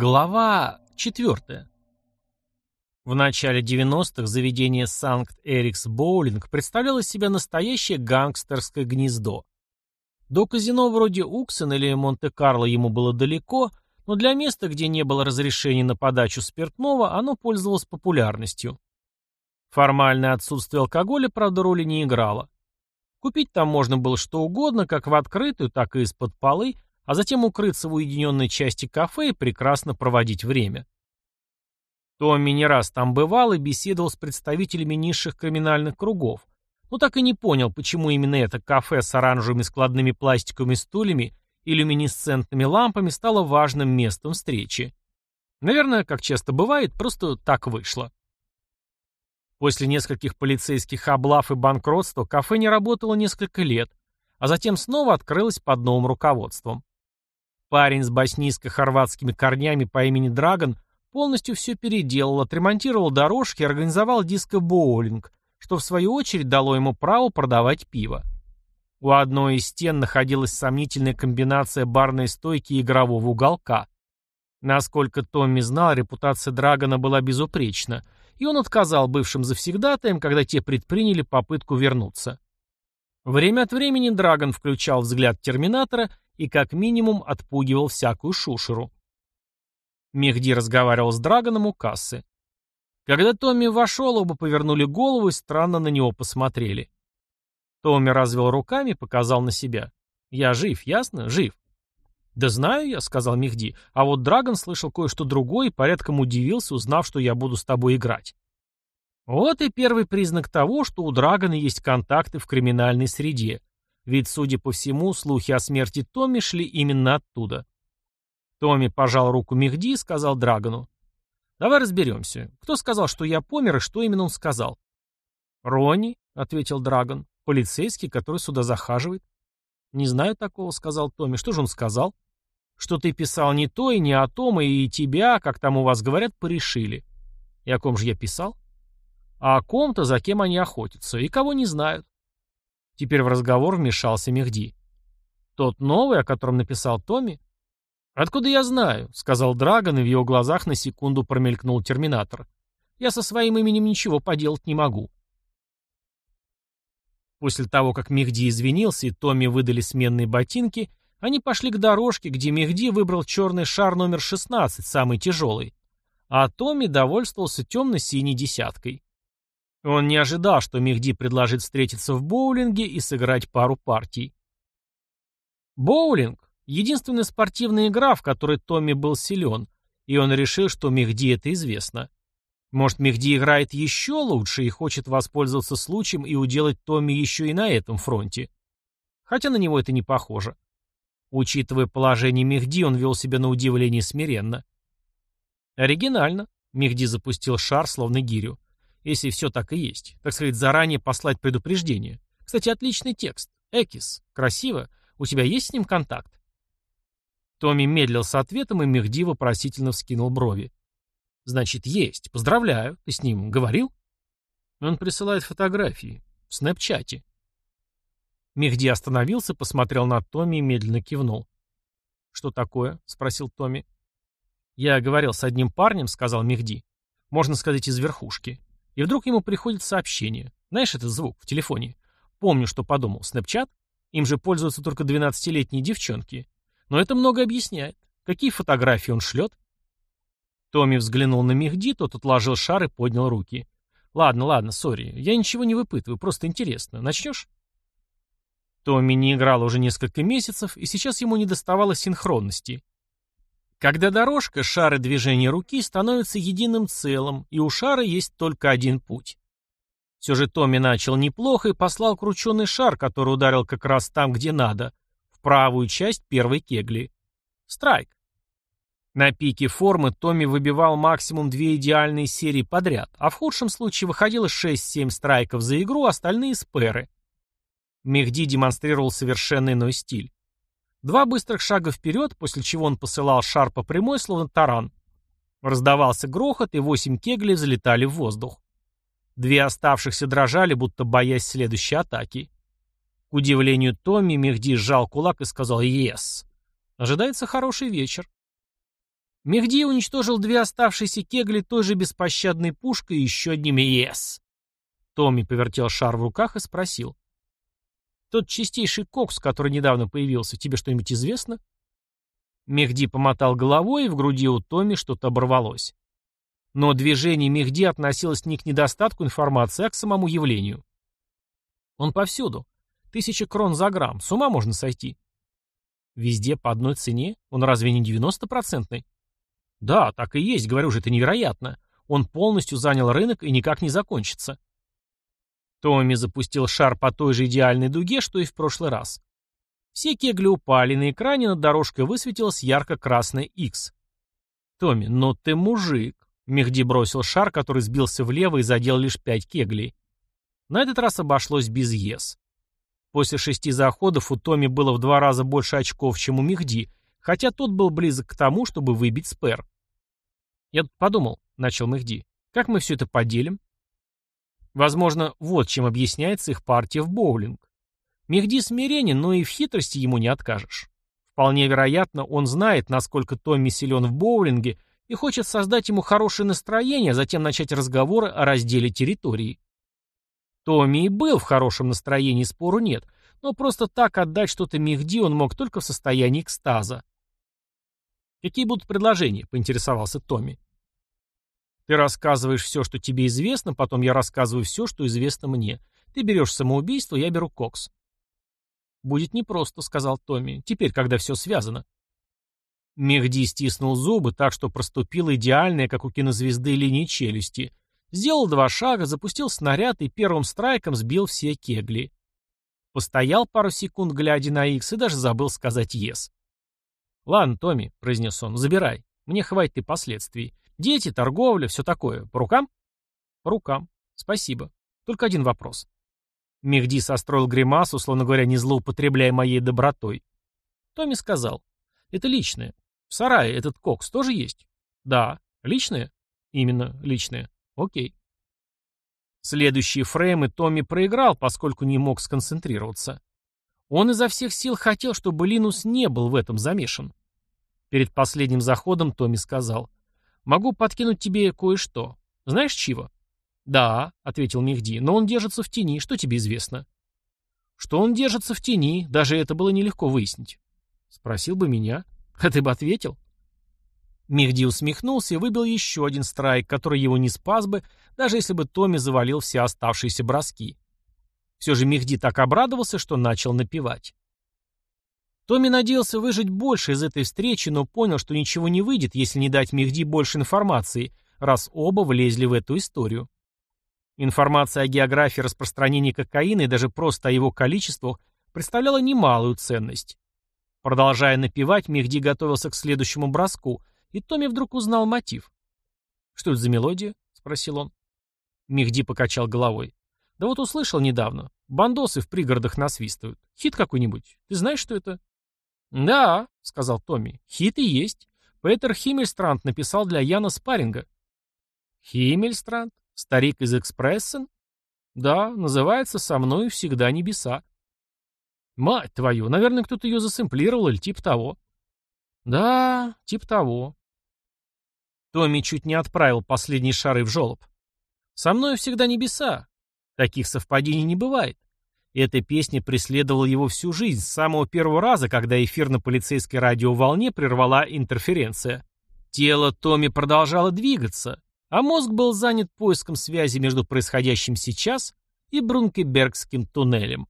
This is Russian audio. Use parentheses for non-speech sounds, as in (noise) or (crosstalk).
Глава 4. В начале 90-х заведение Санкт-Эрикс Боулинг представляло себя настоящее гангстерское гнездо. До казино вроде Уксен или Монте-Карло ему было далеко, но для места, где не было разрешений на подачу спиртного, оно пользовалось популярностью. Формальное отсутствие алкоголя, правда, роли не играло. Купить там можно было что угодно, как в открытую, так и из-под полы, а затем укрыться в уединенной части кафе и прекрасно проводить время. Томми не раз там бывал и беседовал с представителями низших криминальных кругов, но так и не понял, почему именно это кафе с оранжевыми складными пластиковыми стульями и люминесцентными лампами стало важным местом встречи. Наверное, как часто бывает, просто так вышло. После нескольких полицейских облав и банкротства кафе не работало несколько лет, а затем снова открылось под новым руководством. Парень с боснийско-хорватскими корнями по имени Драгон полностью все переделал, отремонтировал дорожки и организовал диско-боулинг, что в свою очередь дало ему право продавать пиво. У одной из стен находилась сомнительная комбинация барной стойки и игрового уголка. Насколько Томми знал, репутация Драгона была безупречна, и он отказал бывшим завсегдатаям, когда те предприняли попытку вернуться. Время от времени Драгон включал взгляд Терминатора и как минимум отпугивал всякую шушеру. Мехди разговаривал с Драгоном у кассы. Когда Томми вошел, оба повернули голову и странно на него посмотрели. Томми развел руками и показал на себя. «Я жив, ясно? Жив». «Да знаю я», — сказал Мехди, а вот Драгон слышал кое-что другое и порядком удивился, узнав, что я буду с тобой играть. Вот и первый признак того, что у Драгона есть контакты в криминальной среде, ведь, судя по всему, слухи о смерти Томми шли именно оттуда. Томми пожал руку Мехди и сказал Драгону. «Давай разберемся. Кто сказал, что я помер, и что именно он сказал?» «Ронни», — ответил Драгон, — «полицейский, который сюда захаживает». «Не знаю такого», — сказал Томми. «Что же он сказал?» «Что ты писал не то и не о том, и тебя, как там у вас говорят, порешили». «И о ком же я писал?» «А о ком-то, за кем они охотятся, и кого не знают». Теперь в разговор вмешался Мехди. «Тот новый, о котором написал Томми?» «Откуда я знаю?» — сказал Драгон, и в его глазах на секунду промелькнул терминатор. «Я со своим именем ничего поделать не могу». После того, как Мехди извинился и Томми выдали сменные ботинки, они пошли к дорожке, где Мехди выбрал черный шар номер 16, самый тяжелый, а Томми довольствовался темно-синей десяткой. Он не ожидал, что Мехди предложит встретиться в боулинге и сыграть пару партий. Боулинг — единственная спортивная игра, в которой Томми был силен, и он решил, что Мехди это известно. Может, Мехди играет еще лучше и хочет воспользоваться случаем и уделать Томми еще и на этом фронте. Хотя на него это не похоже. Учитывая положение Мехди, он вел себя на удивление смиренно. Оригинально. Мехди запустил шар, словно гирю. Если все так и есть. Так сказать, заранее послать предупреждение. Кстати, отличный текст. Экис. Красиво. У тебя есть с ним контакт? Томми медлил с ответом, и Мехди вопросительно вскинул брови. «Значит, есть. Поздравляю. Ты с ним говорил?» Он присылает фотографии. В снэпчате. Мехди остановился, посмотрел на Томми и медленно кивнул. «Что такое?» — спросил Томми. «Я говорил с одним парнем», — сказал Мехди. «Можно сказать, из верхушки. И вдруг ему приходит сообщение. Знаешь этот звук в телефоне? Помню, что подумал. Снэпчат? Им же пользуются только 12-летние девчонки. Но это много объясняет. Какие фотографии он шлет? Томми взглянул на Мехди, тот отложил шар и поднял руки. «Ладно, ладно, сори. Я ничего не выпытываю, просто интересно. Начнешь?» Томми не играл уже несколько месяцев, и сейчас ему не доставало синхронности. Когда дорожка, шары движения руки становятся единым целым, и у шара есть только один путь. Все же Томми начал неплохо и послал крученый шар, который ударил как раз там, где надо, в правую часть первой кегли. Страйк. На пике формы Томми выбивал максимум две идеальные серии подряд, а в худшем случае выходило 6-7 страйков за игру, остальные спэры. Мехди демонстрировал совершенно иной стиль. Два быстрых шага вперед, после чего он посылал шар по прямой, словно таран. Раздавался грохот, и восемь кеглей взлетали в воздух. Две оставшихся дрожали, будто боясь следующей атаки. К удивлению Томми, Мехди сжал кулак и сказал «Ес». Ожидается хороший вечер. Мехди уничтожил две оставшиеся кегли той же беспощадной пушкой и еще одним «Ес». Томми повертел шар в руках и спросил. «Тот чистейший кокс, который недавно появился, тебе что-нибудь известно?» Мехди помотал головой, и в груди у Томми что-то оборвалось. Но движение Мехди относилось не к недостатку информации, а к самому явлению. Он повсюду. Тысяча крон за грамм. С ума можно сойти. Везде по одной цене? Он разве не 90-процентный? Да, так и есть, говорю же, это невероятно. Он полностью занял рынок и никак не закончится. Томми запустил шар по той же идеальной дуге, что и в прошлый раз. Все кегли упали, на экране над дорожкой высветилась ярко-красная X. «Томми, ну ты мужик!» Мехди бросил шар, который сбился влево и задел лишь пять кеглей. На этот раз обошлось без ЕС. После шести заходов у Томми было в два раза больше очков, чем у Мехди, хотя тот был близок к тому, чтобы выбить спер. «Я тут подумал», — начал Мехди, — «как мы все это поделим?» Возможно, вот чем объясняется их партия в боулинг. Мехди смиренен, но и в хитрости ему не откажешь. Вполне вероятно, он знает, насколько Томми силен в боулинге и хочет создать ему хорошее настроение, а затем начать разговоры о разделе территории. Томми и был в хорошем настроении, спору нет, но просто так отдать что-то Мехди он мог только в состоянии экстаза. «Какие будут предложения?» — поинтересовался Томми. «Ты рассказываешь все, что тебе известно, потом я рассказываю все, что известно мне. Ты берешь самоубийство, я беру кокс». «Будет непросто», — сказал Томми, — «теперь, когда все связано». Мехди стиснул зубы так, что проступила идеальная, как у кинозвезды, линия челюсти. Сделал два шага, запустил снаряд и первым страйком сбил все кегли. Постоял пару секунд, глядя на Икс, и даже забыл сказать «ес». «Ладно, Томми», — произнес он, — «забирай. Мне хватит и последствий. Дети, торговля, все такое. По рукам?» «По рукам. Спасибо. Только один вопрос». Мехди состроил гримасу, словно говоря, не злоупотребляя моей добротой. Томми сказал. «Это личное. В сарае этот кокс тоже есть?» «Да. Личное?» «Именно, личное. Окей». Следующие фреймы Томми проиграл, поскольку не мог сконцентрироваться. Он изо всех сил хотел, чтобы Линус не был в этом замешан. Перед последним заходом Томми сказал. «Могу подкинуть тебе кое-что. Знаешь чего?» «Да», — ответил Мехди, — «но он держится в тени. Что тебе известно?» «Что он держится в тени, даже это было нелегко выяснить». «Спросил бы меня. (laughs) А ты бы ответил?» Мехди усмехнулся и выбил еще один страйк, который его не спас бы, даже если бы Томми завалил все оставшиеся броски. Все же Мехди так обрадовался, что начал напевать. Томми надеялся выжить больше из этой встречи, но понял, что ничего не выйдет, если не дать Мехди больше информации, раз оба влезли в эту историю. Информация о географии распространения кокаина и даже просто о его количествах представляла немалую ценность. Продолжая напевать, Мехди готовился к следующему броску, и Томми вдруг узнал мотив. «Что это за мелодия?» — спросил он. Мехди покачал головой. «Да вот услышал недавно. Бандосы в пригородах насвистывают. Хит какой-нибудь. Ты знаешь, что это?» «Да», — сказал Томми. «Хит и есть. Петер Химмельстранд написал для Яна Спарринга». «Химмельстранд? Старик из Экспрессен? Да, называется «Со мной всегда небеса». Мать твою, наверное, кто-то ее засэмплировал или типа того. Да, типа того. Томми чуть не отправил последние шары в жолоб. Со мной всегда небеса. Таких совпадений не бывает. Эта песня преследовала его всю жизнь, с самого первого раза, когда эфир на полицейской радиоволне прервала интерференция. Тело Томми продолжало двигаться, а мозг был занят поиском связи между происходящим сейчас и Брункебергским туннелем.